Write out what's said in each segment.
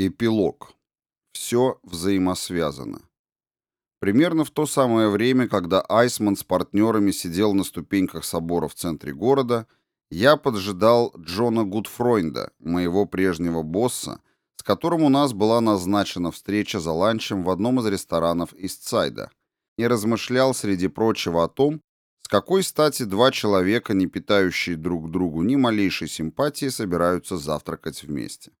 Эпилог. Все взаимосвязано. Примерно в то самое время, когда Айсман с партнерами сидел на ступеньках собора в центре города, я поджидал Джона Гудфройнда, моего прежнего босса, с которым у нас была назначена встреча за ланчем в одном из ресторанов Истсайда, и размышлял среди прочего о том, с какой стати два человека, не питающие друг другу ни малейшей симпатии, собираются завтракать вместе.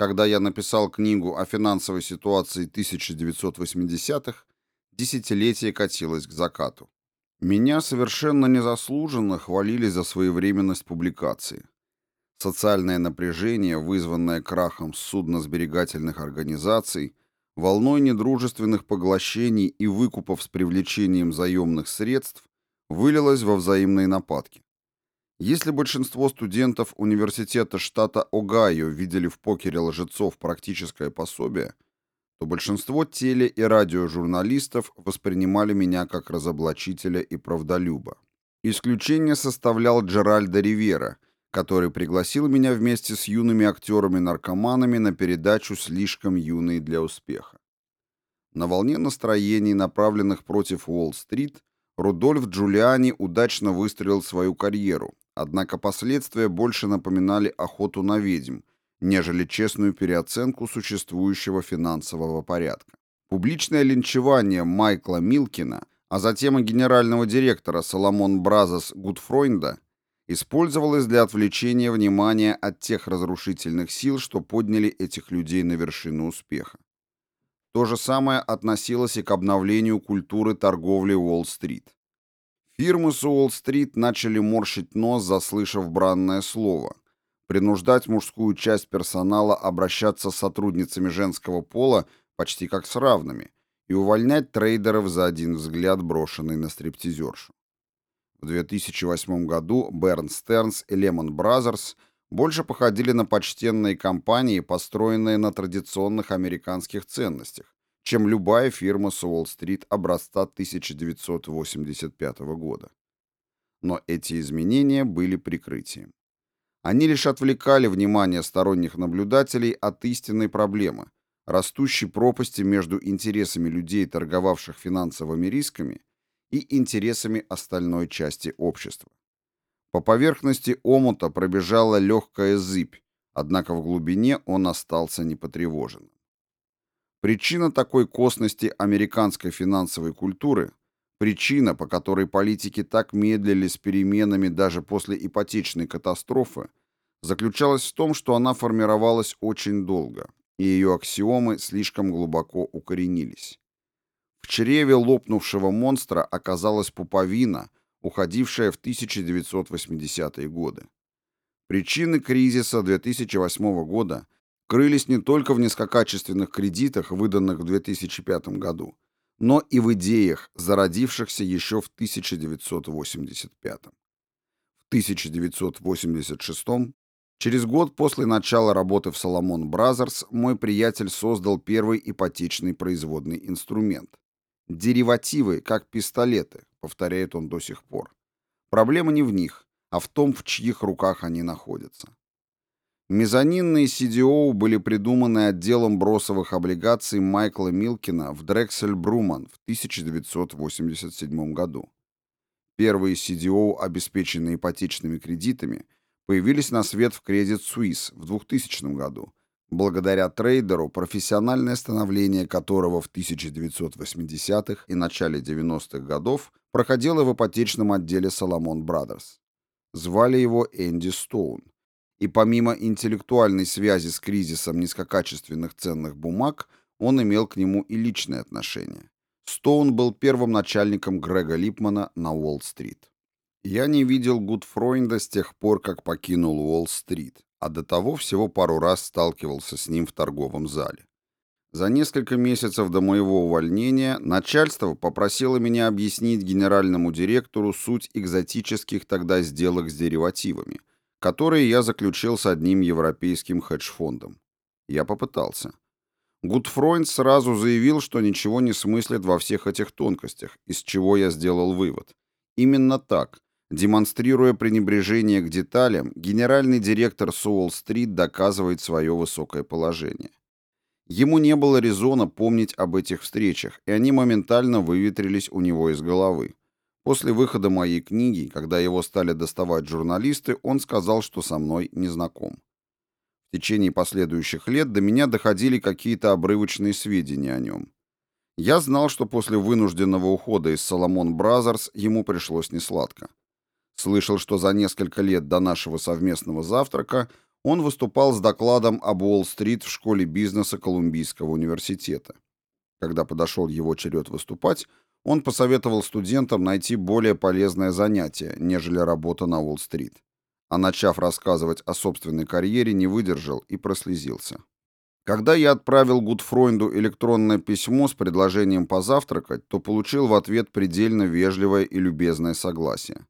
Когда я написал книгу о финансовой ситуации 1980-х, десятилетие катилось к закату. Меня совершенно незаслуженно хвалили за своевременность публикации. Социальное напряжение, вызванное крахом судно-сберегательных организаций, волной недружественных поглощений и выкупов с привлечением заемных средств, вылилось во взаимные нападки. Если большинство студентов университета штата Огайо видели в покере лжецов практическое пособие, то большинство теле- и радиожурналистов воспринимали меня как разоблачителя и правдолюба. Исключение составлял Джеральдо Ривера, который пригласил меня вместе с юными актерами-наркоманами на передачу «Слишком юные для успеха». На волне настроений, направленных против Уолл-стрит, Рудольф Джулиани удачно выстроил свою карьеру, Однако последствия больше напоминали охоту на ведьм, нежели честную переоценку существующего финансового порядка. Публичное линчевание Майкла Милкина, а затем и генерального директора Соломон Бразос Гудфройнда использовалось для отвлечения внимания от тех разрушительных сил, что подняли этих людей на вершину успеха. То же самое относилось и к обновлению культуры торговли Уолл-стрит. Фирмы с Уолл-стрит начали морщить нос, заслышав бранное слово, принуждать мужскую часть персонала обращаться с сотрудницами женского пола почти как с равными и увольнять трейдеров за один взгляд, брошенный на стриптизершу. В 2008 году Bear Stearns и Lehman Brothers больше походили на почтенные компании, построенные на традиционных американских ценностях, чем любая фирма с Уолл-стрит образца 1985 года. Но эти изменения были прикрытием. Они лишь отвлекали внимание сторонних наблюдателей от истинной проблемы, растущей пропасти между интересами людей, торговавших финансовыми рисками, и интересами остальной части общества. По поверхности омута пробежала легкая зыбь, однако в глубине он остался непотревоженным. Причина такой косности американской финансовой культуры, причина, по которой политики так медлили с переменами даже после ипотечной катастрофы, заключалась в том, что она формировалась очень долго, и ее аксиомы слишком глубоко укоренились. В чреве лопнувшего монстра оказалась пуповина, уходившая в 1980-е годы. Причины кризиса 2008 года – крылись не только в низкокачественных кредитах, выданных в 2005 году, но и в идеях, зародившихся еще в 1985. В 1986, через год после начала работы в Solomon Brothers, мой приятель создал первый ипотечный производный инструмент. Деривативы, как пистолеты, повторяет он до сих пор. Проблема не в них, а в том, в чьих руках они находятся. Мезонинные CDO были придуманы отделом бросовых облигаций Майкла Милкина в Дрексель Бруман в 1987 году. Первые CDO, обеспеченные ипотечными кредитами, появились на свет в Credit Suisse в 2000 году, благодаря трейдеру, профессиональное становление которого в 1980-х и начале 90-х годов проходило в ипотечном отделе Solomon Brothers. Звали его Энди Стоун и помимо интеллектуальной связи с кризисом низкокачественных ценных бумаг, он имел к нему и личное отношение. Стоун был первым начальником Грега Липмана на Уолл-стрит. Я не видел Гудфройнда с тех пор, как покинул Уолл-стрит, а до того всего пару раз сталкивался с ним в торговом зале. За несколько месяцев до моего увольнения начальство попросило меня объяснить генеральному директору суть экзотических тогда сделок с деривативами, которые я заключил с одним европейским хедж-фондом. Я попытался. Гудфройнд сразу заявил, что ничего не смыслит во всех этих тонкостях, из чего я сделал вывод. Именно так. Демонстрируя пренебрежение к деталям, генеральный директор Суолл-стрит доказывает свое высокое положение. Ему не было резона помнить об этих встречах, и они моментально выветрились у него из головы. После выхода моей книги, когда его стали доставать журналисты, он сказал, что со мной не знаком. В течение последующих лет до меня доходили какие-то обрывочные сведения о нем. Я знал, что после вынужденного ухода из Salomon Brothers ему пришлось несладко. Слышал, что за несколько лет до нашего совместного завтрака он выступал с докладом об Уолл-стрит в школе бизнеса Колумбийского университета. Когда подошел его черед выступать, он посоветовал студентам найти более полезное занятие, нежели работа на Уолл-стрит. А начав рассказывать о собственной карьере, не выдержал и прослезился. Когда я отправил Гудфройнду электронное письмо с предложением позавтракать, то получил в ответ предельно вежливое и любезное согласие.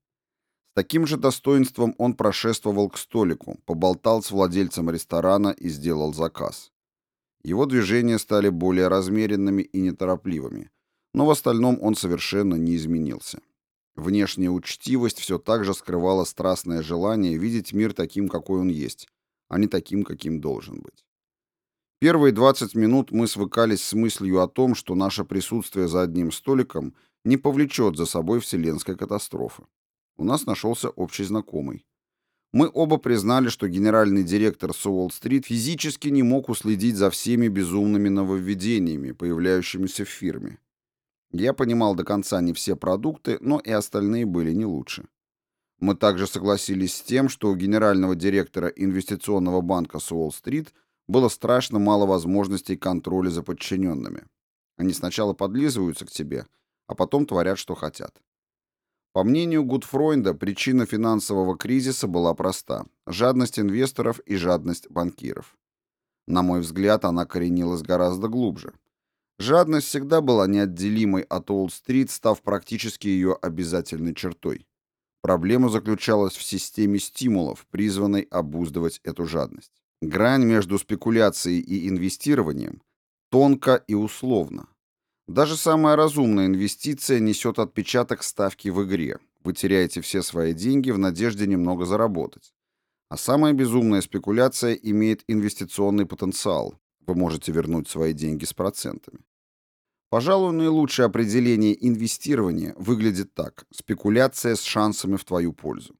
С таким же достоинством он прошествовал к столику, поболтал с владельцем ресторана и сделал заказ. Его движения стали более размеренными и неторопливыми, но в остальном он совершенно не изменился. Внешняя учтивость все так же скрывала страстное желание видеть мир таким, какой он есть, а не таким, каким должен быть. Первые 20 минут мы свыкались с мыслью о том, что наше присутствие за одним столиком не повлечет за собой вселенской катастрофы. У нас нашелся общий знакомый. Мы оба признали, что генеральный директор Суолл-стрит физически не мог уследить за всеми безумными нововведениями, появляющимися в фирме. Я понимал до конца не все продукты, но и остальные были не лучше. Мы также согласились с тем, что у генерального директора инвестиционного банка Суолл-стрит было страшно мало возможностей контроля за подчиненными. Они сначала подлизываются к тебе, а потом творят, что хотят. По мнению Гудфройнда, причина финансового кризиса была проста – жадность инвесторов и жадность банкиров. На мой взгляд, она коренилась гораздо глубже. Жадность всегда была неотделимой от Уолл-стрит, став практически ее обязательной чертой. Проблема заключалась в системе стимулов, призванной обуздывать эту жадность. Грань между спекуляцией и инвестированием тонко и условно. Даже самая разумная инвестиция несет отпечаток ставки в игре. Вы теряете все свои деньги в надежде немного заработать. А самая безумная спекуляция имеет инвестиционный потенциал. Вы можете вернуть свои деньги с процентами. Пожалуй, наилучшее определение инвестирования выглядит так. Спекуляция с шансами в твою пользу.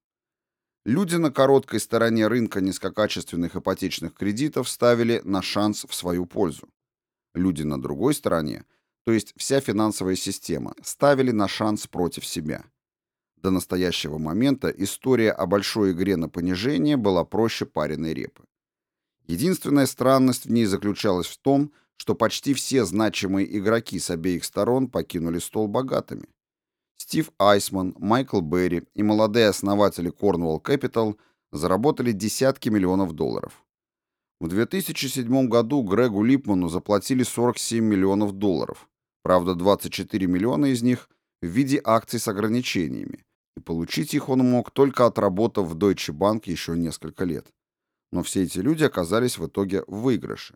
Люди на короткой стороне рынка низкокачественных ипотечных кредитов ставили на шанс в свою пользу. Люди на другой стороне – то есть вся финансовая система, ставили на шанс против себя. До настоящего момента история о большой игре на понижение была проще пареной репы. Единственная странность в ней заключалась в том, что почти все значимые игроки с обеих сторон покинули стол богатыми. Стив Айсман, Майкл Берри и молодые основатели Cornwall Capital заработали десятки миллионов долларов. В 2007 году Грегу Липману заплатили 47 миллионов долларов, Правда, 24 миллиона из них в виде акций с ограничениями, и получить их он мог, только отработав в Deutsche Bank еще несколько лет. Но все эти люди оказались в итоге в выигрыше.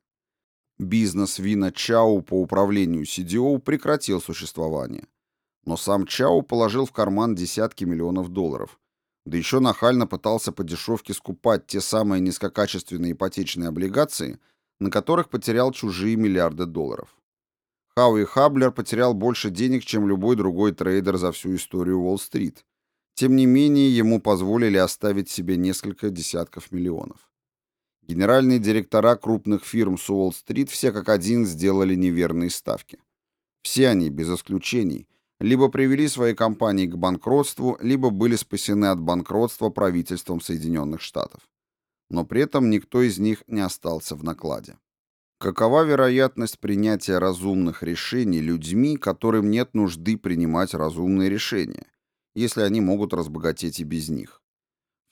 Бизнес Вина Чау по управлению CDO прекратил существование. Но сам Чау положил в карман десятки миллионов долларов. Да еще нахально пытался по дешевке скупать те самые низкокачественные ипотечные облигации, на которых потерял чужие миллиарды долларов. Хауи Хаблер потерял больше денег, чем любой другой трейдер за всю историю Уолл-стрит. Тем не менее, ему позволили оставить себе несколько десятков миллионов. Генеральные директора крупных фирм с Уолл-стрит все как один сделали неверные ставки. Все они, без исключений, либо привели свои компании к банкротству, либо были спасены от банкротства правительством Соединенных Штатов. Но при этом никто из них не остался в накладе. Какова вероятность принятия разумных решений людьми, которым нет нужды принимать разумные решения, если они могут разбогатеть и без них?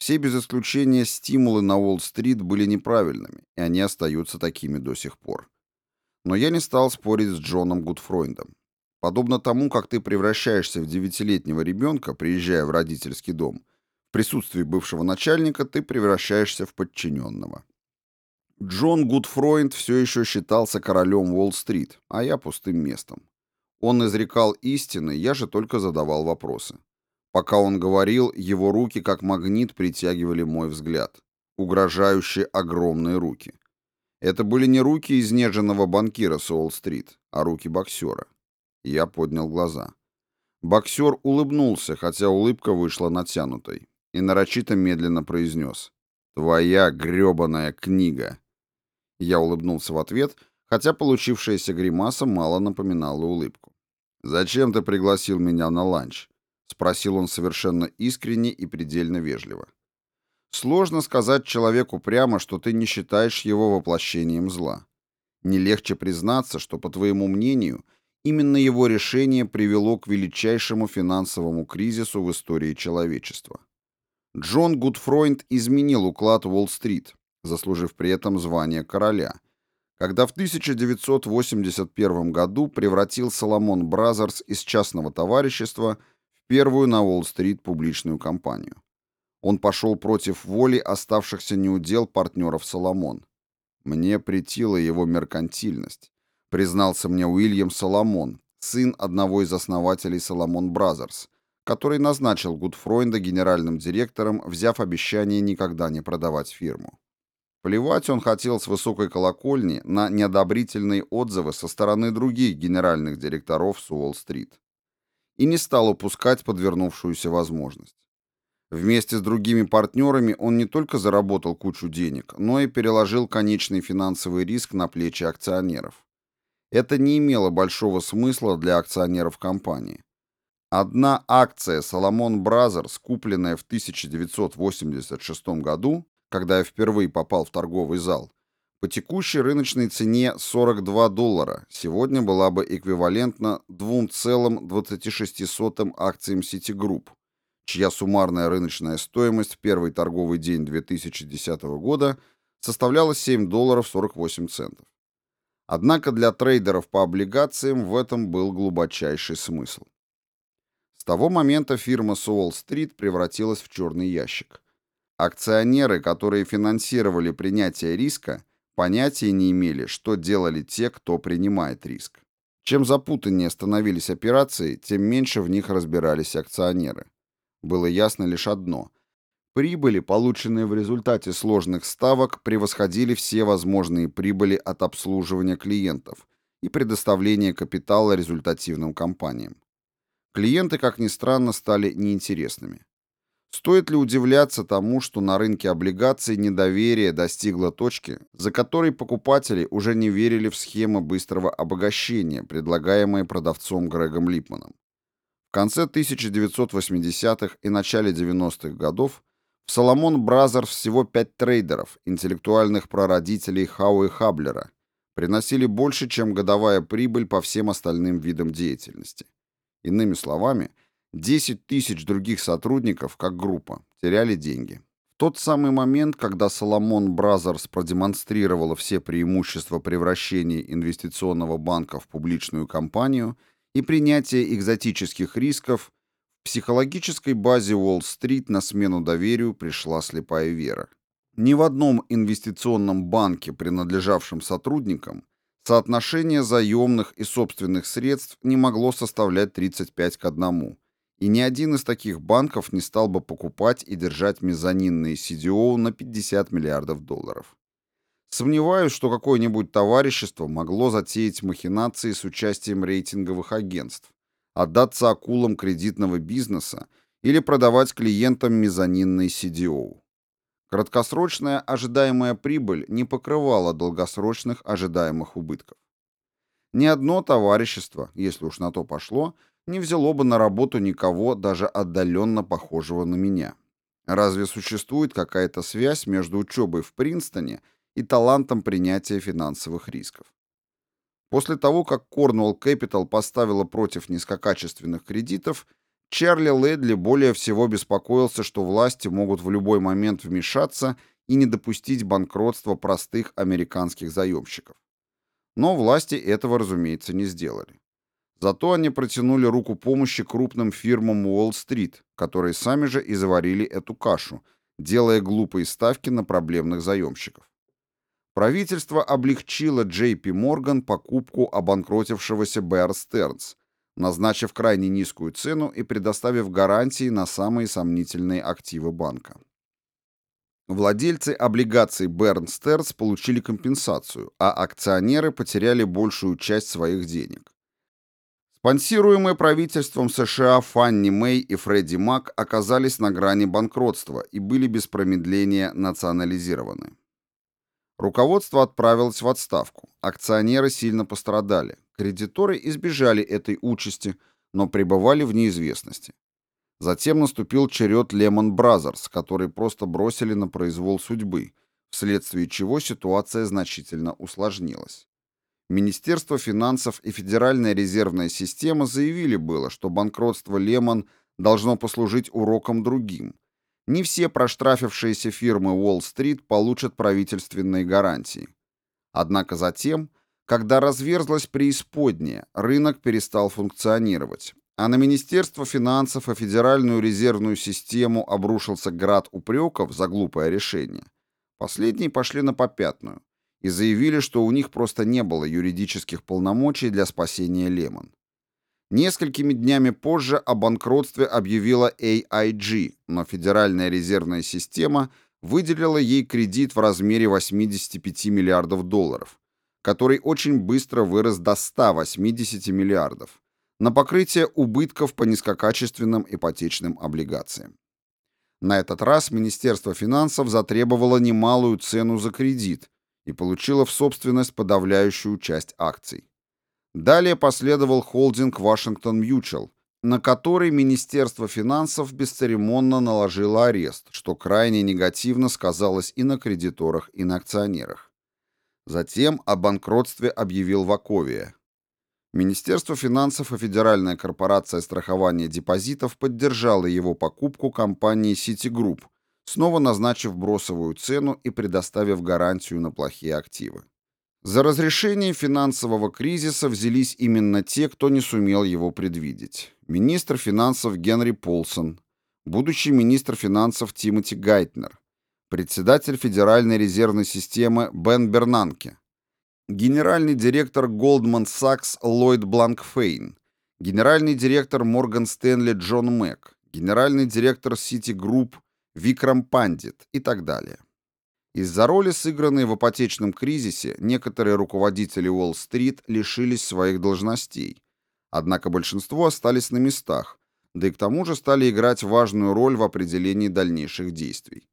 Все без исключения стимулы на Уолл-стрит были неправильными, и они остаются такими до сих пор. Но я не стал спорить с Джоном Гудфройндом. Подобно тому, как ты превращаешься в девятилетнего ребенка, приезжая в родительский дом, в присутствии бывшего начальника ты превращаешься в подчиненного. Джон Гудфройнд все еще считался королем Уолл-стрит, а я пустым местом. Он изрекал истины, я же только задавал вопросы. Пока он говорил, его руки как магнит притягивали мой взгляд. Угрожающие огромные руки. Это были не руки изнеженного банкира с Уолл-стрит, а руки боксера. Я поднял глаза. Боксер улыбнулся, хотя улыбка вышла натянутой, и нарочито медленно произнес «Твоя грёбаная книга». Я улыбнулся в ответ, хотя получившаяся гримаса мало напоминала улыбку. «Зачем ты пригласил меня на ланч?» — спросил он совершенно искренне и предельно вежливо. Сложно сказать человеку прямо, что ты не считаешь его воплощением зла. Не легче признаться, что, по твоему мнению, именно его решение привело к величайшему финансовому кризису в истории человечества. Джон Гудфройнд изменил уклад Уолл-стрит, заслужив при этом звание короля, когда в 1981 году превратил Salomon Brothers из частного товарищества первую на Уолл-стрит публичную компанию. Он пошел против воли оставшихся не у дел партнеров Salomon. Мне претила его меркантильность, признался мне Уильям Соломон, сын одного из основателей Salomon Brothers, который назначил Гудфройнда генеральным директором, взяв обещание никогда не продавать фирму. Плевать он хотел с высокой колокольни на неодобрительные отзывы со стороны других генеральных директоров с Уолл-стрит. И не стал упускать подвернувшуюся возможность. Вместе с другими партнерами он не только заработал кучу денег, но и переложил конечный финансовый риск на плечи акционеров. Это не имело большого смысла для акционеров компании. Одна акция Solomon Brothers, купленная в 1986 году, когда я впервые попал в торговый зал, по текущей рыночной цене 42 доллара сегодня была бы эквивалентна 2,26 акциям Citigroup, чья суммарная рыночная стоимость в первый торговый день 2010 года составляла 7 долларов 48 центов. Однако для трейдеров по облигациям в этом был глубочайший смысл. С того момента фирма Суолл-стрит превратилась в черный ящик. Акционеры, которые финансировали принятие риска, понятия не имели, что делали те, кто принимает риск. Чем запутаннее становились операции, тем меньше в них разбирались акционеры. Было ясно лишь одно. Прибыли, полученные в результате сложных ставок, превосходили все возможные прибыли от обслуживания клиентов и предоставления капитала результативным компаниям. Клиенты, как ни странно, стали неинтересными. Стоит ли удивляться тому, что на рынке облигаций недоверие достигло точки, за которой покупатели уже не верили в схемы быстрого обогащения, предлагаемые продавцом Грегом Липманом? В конце 1980-х и начале 90-х годов в Salomon Brothers всего пять трейдеров, интеллектуальных прародителей Хауи Хаблера, приносили больше, чем годовая прибыль по всем остальным видам деятельности. Иными словами, 10 тысяч других сотрудников, как группа, теряли деньги. В тот самый момент, когда Salomon Brothers продемонстрировала все преимущества превращения инвестиционного банка в публичную компанию – и принятие экзотических рисков, в психологической базе Уолл-стрит на смену доверию пришла слепая вера. Ни в одном инвестиционном банке, принадлежавшем сотрудникам, соотношение заемных и собственных средств не могло составлять 35 к 1, и ни один из таких банков не стал бы покупать и держать мезонинные CDO на 50 миллиардов долларов. Сомневаюсь, что какое-нибудь товарищество могло затеять махинации с участием рейтинговых агентств, отдаться акулам кредитного бизнеса или продавать клиентам мезонинный CDO. Краткосрочная ожидаемая прибыль не покрывала долгосрочных ожидаемых убытков. Ни одно товарищество, если уж на то пошло, не взяло бы на работу никого, даже отдаленно похожего на меня. Разве существует какая-то связь между учебой в Принстоне и талантом принятия финансовых рисков. После того, как Cornwall Capital поставила против низкокачественных кредитов, Чарли Лэдли более всего беспокоился, что власти могут в любой момент вмешаться и не допустить банкротства простых американских заемщиков. Но власти этого, разумеется, не сделали. Зато они протянули руку помощи крупным фирмам Уолл-стрит, которые сами же и заварили эту кашу, делая глупые ставки на проблемных заемщиков. Правительство облегчило JP Morgan покупку обанкротившегося Bear Stearns, назначив крайне низкую цену и предоставив гарантии на самые сомнительные активы банка. Владельцы облигаций Стерс получили компенсацию, а акционеры потеряли большую часть своих денег. Спонсируемые правительством США Фанни Мэй и Фредди Мак оказались на грани банкротства и были без промедления национализированы. Руководство отправилось в отставку, акционеры сильно пострадали, кредиторы избежали этой участи, но пребывали в неизвестности. Затем наступил черед Lehman Brothers, который просто бросили на произвол судьбы, вследствие чего ситуация значительно усложнилась. Министерство финансов и Федеральная резервная система заявили было, что банкротство Лемон должно послужить уроком другим. Не все проштрафившиеся фирмы Уолл-стрит получат правительственные гарантии. Однако затем, когда разверзлась преисподняя, рынок перестал функционировать, а на Министерство финансов и Федеральную резервную систему обрушился град упреков за глупое решение. Последние пошли на попятную и заявили, что у них просто не было юридических полномочий для спасения Лемон. Несколькими днями позже о банкротстве объявила AIG, но Федеральная резервная система выделила ей кредит в размере 85 миллиардов долларов, который очень быстро вырос до 180 миллиардов, на покрытие убытков по низкокачественным ипотечным облигациям. На этот раз Министерство финансов затребовало немалую цену за кредит, и получила в собственность подавляющую часть акций. Далее последовал холдинг Washington Mutual, на который Министерство финансов бесцеремонно наложило арест, что крайне негативно сказалось и на кредиторах, и на акционерах. Затем о банкротстве объявил Ваковия. Министерство финансов и Федеральная корпорация страхования депозитов поддержала его покупку компании Citigroup, снова назначив бросовую цену и предоставив гарантию на плохие активы. За разрешение финансового кризиса взялись именно те, кто не сумел его предвидеть. Министр финансов Генри Полсон, будущий министр финансов Тимоти Гайтнер, председатель Федеральной резервной системы Бен Бернанке, генеральный директор Goldman Sachs Ллойд Бланкфейн, генеральный директор Морган Стэнли Джон Мэг, генеральный директор Citigroup Викрам Пандит и так далее. Из-за роли, сыгранной в ипотечном кризисе, некоторые руководители Уолл-стрит лишились своих должностей, однако большинство остались на местах, да и к тому же стали играть важную роль в определении дальнейших действий.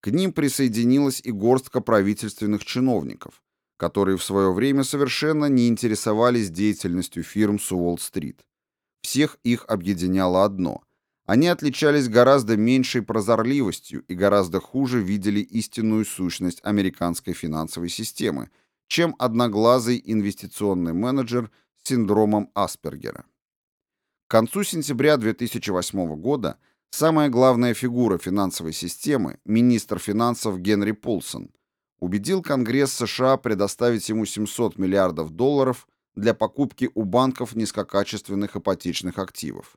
К ним присоединилась и горстка правительственных чиновников, которые в свое время совершенно не интересовались деятельностью фирм с Уолл-стрит. Всех их объединяло одно они отличались гораздо меньшей прозорливостью и гораздо хуже видели истинную сущность американской финансовой системы, чем одноглазый инвестиционный менеджер с синдромом Аспергера. К концу сентября 2008 года самая главная фигура финансовой системы, министр финансов Генри Полсон, убедил Конгресс США предоставить ему 700 миллиардов долларов для покупки у банков низкокачественных ипотечных активов.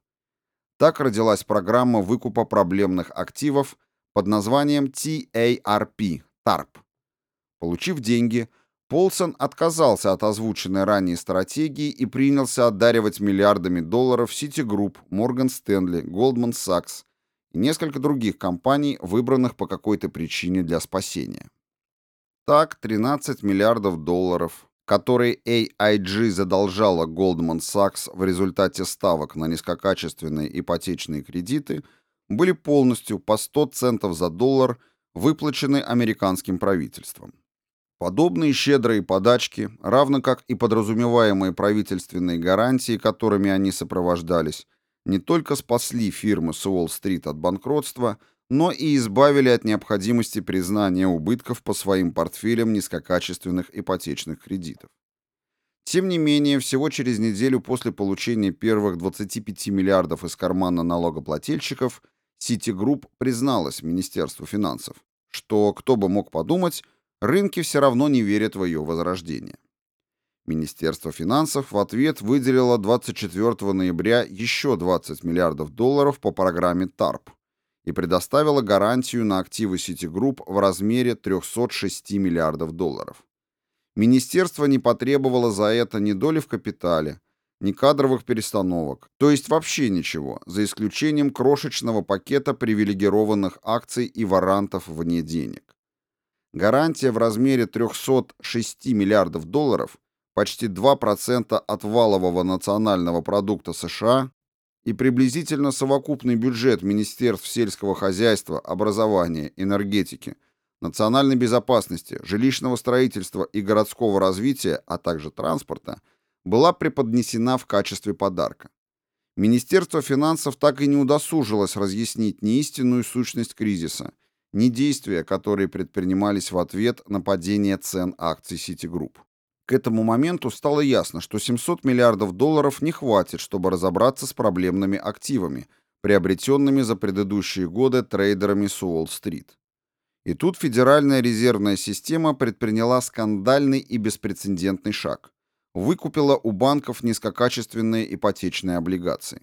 Так родилась программа выкупа проблемных активов под названием TARP, TARP. Получив деньги, Полсон отказался от озвученной ранее стратегии и принялся одаривать миллиардами долларов Citigroup, Morgan Stanley, Goldman Sachs и несколько других компаний, выбранных по какой-то причине для спасения. Так, 13 миллиардов долларов, который AIG задолжала Goldman Sachs в результате ставок на низкокачественные ипотечные кредиты, были полностью по 100 центов за доллар выплачены американским правительством. Подобные щедрые подачки, равно как и подразумеваемые правительственные гарантии, которыми они сопровождались, не только спасли фирмы с Уолл-стрит от банкротства – но и избавили от необходимости признания убытков по своим портфелям низкокачественных ипотечных кредитов. Тем не менее, всего через неделю после получения первых 25 миллиардов из кармана налогоплательщиков Citigroup призналась Министерству финансов, что, кто бы мог подумать, рынки все равно не верят в ее возрождение. Министерство финансов в ответ выделило 24 ноября еще 20 миллиардов долларов по программе ТАРП – и предоставила гарантию на активы Citigroup в размере 306 миллиардов долларов. Министерство не потребовало за это ни доли в капитале, ни кадровых перестановок, то есть вообще ничего, за исключением крошечного пакета привилегированных акций и варантов вне денег. Гарантия в размере 306 миллиардов долларов, почти 2% от валового национального продукта США и приблизительно совокупный бюджет Министерств сельского хозяйства, образования, энергетики, национальной безопасности, жилищного строительства и городского развития, а также транспорта – была преподнесена в качестве подарка. Министерство финансов так и не удосужилось разъяснить ни истинную сущность кризиса, ни действия, которые предпринимались в ответ на падение цен акций Citigroup. К этому моменту стало ясно, что 700 миллиардов долларов не хватит, чтобы разобраться с проблемными активами, приобретенными за предыдущие годы трейдерами с Уолл-стрит. И тут Федеральная резервная система предприняла скандальный и беспрецедентный шаг выкупила у банков низкокачественные ипотечные облигации.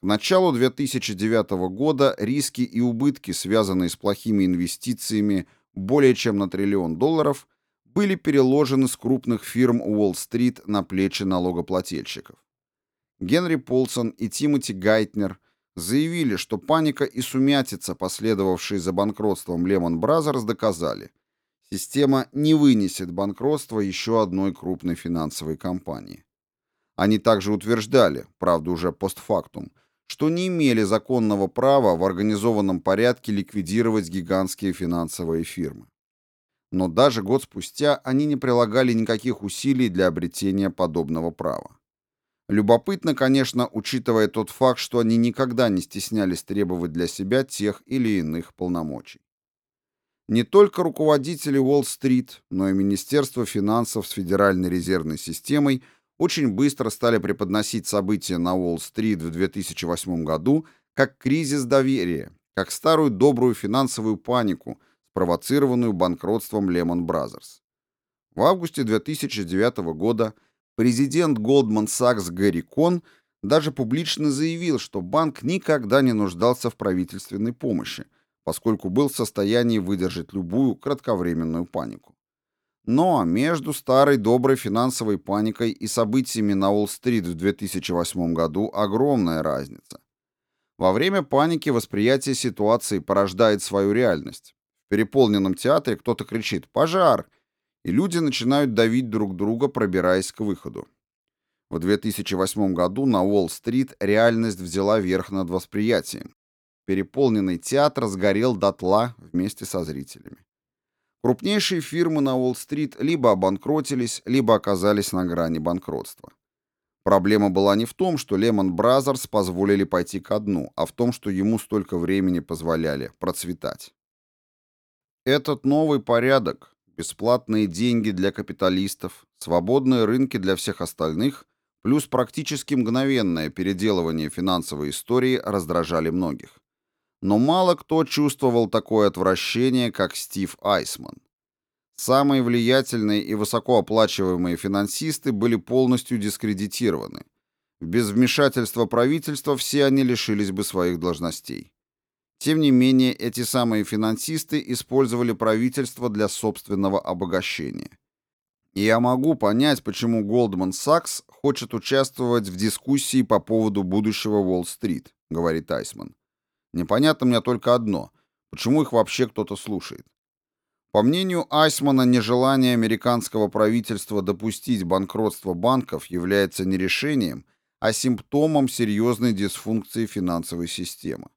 К началу 2009 года риски и убытки, связанные с плохими инвестициями более чем на триллион долларов, были переложены с крупных фирм Уолл-стрит на плечи налогоплательщиков. Генри Полсон и Тимоти Гайтнер заявили, что паника и сумятица, последовавшие за банкротством Lehman Brothers, доказали – Система не вынесет банкротства еще одной крупной финансовой компании. Они также утверждали, правда уже постфактум, что не имели законного права в организованном порядке ликвидировать гигантские финансовые фирмы. Но даже год спустя они не прилагали никаких усилий для обретения подобного права. Любопытно, конечно, учитывая тот факт, что они никогда не стеснялись требовать для себя тех или иных полномочий. Не только руководители Уолл-стрит, но и Министерство финансов с Федеральной резервной системой очень быстро стали преподносить события на Уолл-стрит в 2008 году как кризис доверия, как старую добрую финансовую панику, спровоцированную банкротством Lehman Brothers. В августе 2009 года президент Goldman Sachs Гэри Кон даже публично заявил, что банк никогда не нуждался в правительственной помощи, поскольку был в состоянии выдержать любую кратковременную панику. Но между старой доброй финансовой паникой и событиями на Уолл-стрит в 2008 году огромная разница. Во время паники восприятие ситуации порождает свою реальность. В переполненном театре кто-то кричит «Пожар!» и люди начинают давить друг друга, пробираясь к выходу. В 2008 году на Уолл-стрит реальность взяла верх над восприятием, Переполненный театр сгорел дотла вместе со зрителями. Крупнейшие фирмы на Уолл-стрит либо обанкротились, либо оказались на грани банкротства. Проблема была не в том, что Lehman Brothers позволили пойти ко дну, а в том, что ему столько времени позволяли процветать. Этот новый порядок, бесплатные деньги для капиталистов, свободные рынки для всех остальных, плюс практически мгновенное переделывание финансовой истории раздражали многих но мало кто чувствовал такое отвращение, как Стив Айсман. Самые влиятельные и высокооплачиваемые финансисты были полностью дискредитированы. Без вмешательства правительства все они лишились бы своих должностей. Тем не менее, эти самые финансисты использовали правительство для собственного обогащения. И я могу понять, почему Goldman Sachs хочет участвовать в дискуссии по поводу будущего Уолл-стрит, говорит Айсман. Непонятно мне только одно. Почему их вообще кто-то слушает? По мнению Айсмана, нежелание американского правительства допустить банкротство банков является не решением, а симптомом серьезной дисфункции финансовой системы.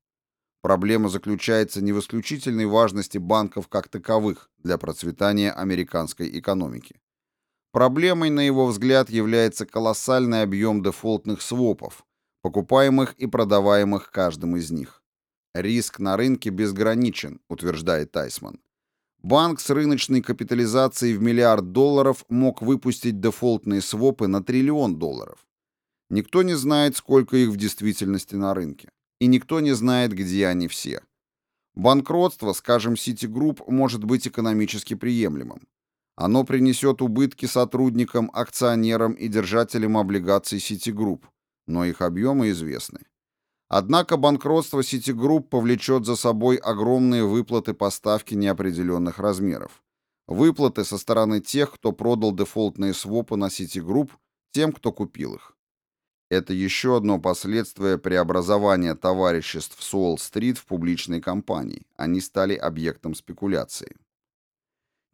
Проблема заключается не в исключительной важности банков как таковых для процветания американской экономики. Проблемой, на его взгляд, является колоссальный объем дефолтных свопов, покупаемых и продаваемых каждым из них. Риск на рынке безграничен, утверждает Тайсман. Банк с рыночной капитализацией в миллиард долларов мог выпустить дефолтные свопы на триллион долларов. Никто не знает, сколько их в действительности на рынке. И никто не знает, где они все. Банкротство, скажем, Citigroup, может быть экономически приемлемым. Оно принесет убытки сотрудникам, акционерам и держателям облигаций Citigroup, но их объемы известны. Однако банкротство Citigroup повлечет за собой огромные выплаты поставки неопределенных размеров. Выплаты со стороны тех, кто продал дефолтные свопы на Citigroup, тем, кто купил их. Это еще одно последствие преобразования товариществ с Уолл-стрит в публичные компании. Они стали объектом спекуляции.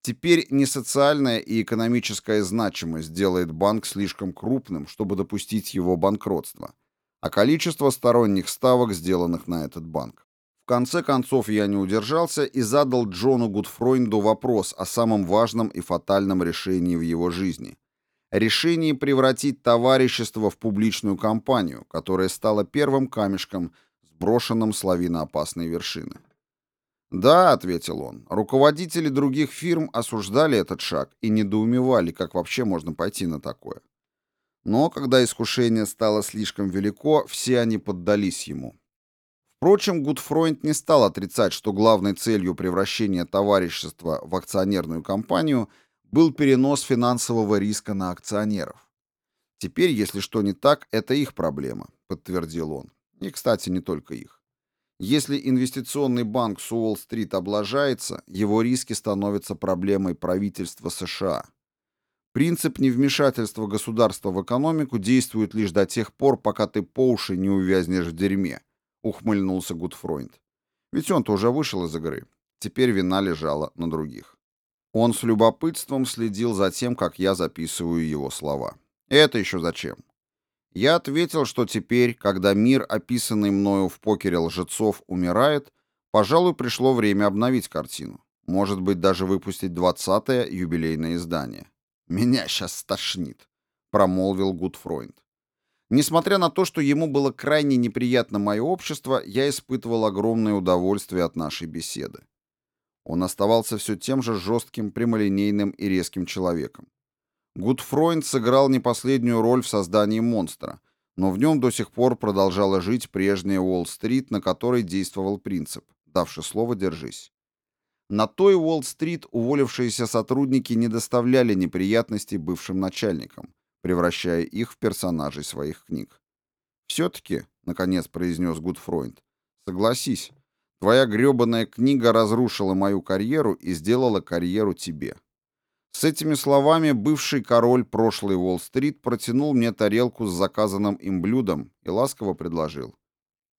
Теперь не социальная и экономическая значимость делает банк слишком крупным, чтобы допустить его банкротство, а количество сторонних ставок, сделанных на этот банк. В конце концов я не удержался и задал Джону Гудфройнду вопрос о самом важном и фатальном решении в его жизни. Решении превратить товарищество в публичную компанию, которая стала первым камешком, сброшенным с лавиноопасной вершины. «Да», — ответил он, — «руководители других фирм осуждали этот шаг и недоумевали, как вообще можно пойти на такое. Но когда искушение стало слишком велико, все они поддались ему. Впрочем, Гудфройнд не стал отрицать, что главной целью превращения товарищества в акционерную компанию был перенос финансового риска на акционеров. «Теперь, если что не так, это их проблема», — подтвердил он. И, кстати, не только их. Если инвестиционный банк с Уолл-стрит облажается, его риски становятся проблемой правительства США. Принцип невмешательства государства в экономику действует лишь до тех пор, пока ты по уши не увязнешь в дерьме, ухмыльнулся Гудфройнд. Ведь он-то уже вышел из игры. Теперь вина лежала на других. Он с любопытством следил за тем, как я записываю его слова. Это еще зачем? Я ответил, что теперь, когда мир, описанный мною в покере лжецов, умирает, пожалуй, пришло время обновить картину. Может быть, даже выпустить двадцатое юбилейное издание. «Меня сейчас стошнит», — промолвил Гудфройнд. Несмотря на то, что ему было крайне неприятно мое общество, я испытывал огромное удовольствие от нашей беседы. Он оставался все тем же жестким, прямолинейным и резким человеком. Гудфройнд сыграл не последнюю роль в создании монстра, но в нем до сих пор продолжала жить прежняя Уолл-стрит, на которой действовал принцип «давши слово, держись». На той Уолл-стрит уволившиеся сотрудники не доставляли неприятностей бывшим начальникам, превращая их в персонажей своих книг. «Все-таки», — наконец произнес Гудфройнд, — «согласись, твоя гребаная книга разрушила мою карьеру и сделала карьеру тебе». С этими словами бывший король прошлой Уолл-стрит протянул мне тарелку с заказанным им блюдом и ласково предложил.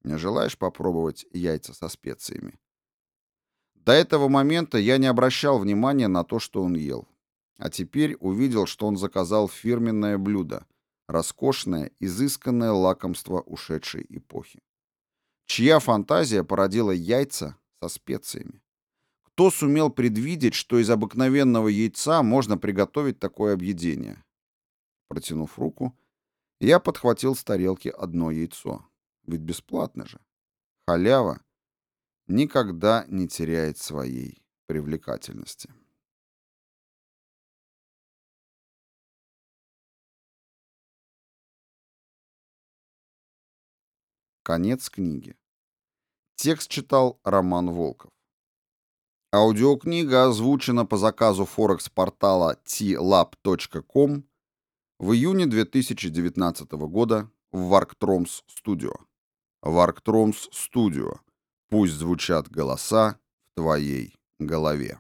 «Не желаешь попробовать яйца со специями?» До этого момента я не обращал внимания на то, что он ел. А теперь увидел, что он заказал фирменное блюдо, роскошное, изысканное лакомство ушедшей эпохи. Чья фантазия породила яйца со специями? Кто сумел предвидеть, что из обыкновенного яйца можно приготовить такое объедение? Протянув руку, я подхватил с тарелки одно яйцо. Ведь бесплатно же. Халява никогда не теряет своей привлекательности. Конец книги. Текст читал Роман Волков. Аудиокнига озвучена по заказу форекс-портала tlab.com в июне 2019 года в Варктромс Студио. Варктромс Студио. Пусть звучат голоса в твоей голове.